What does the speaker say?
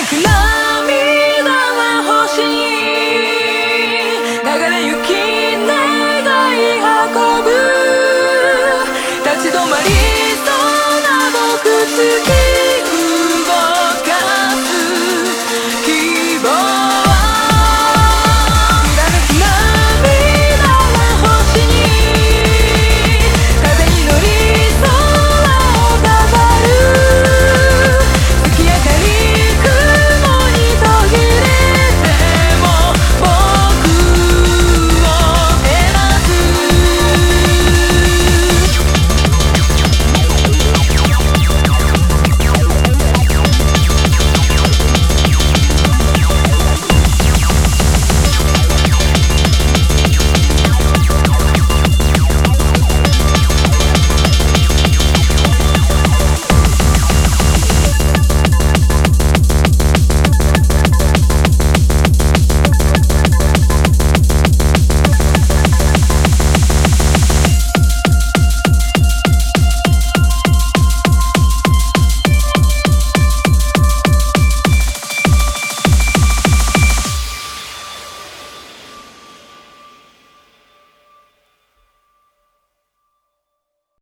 make you love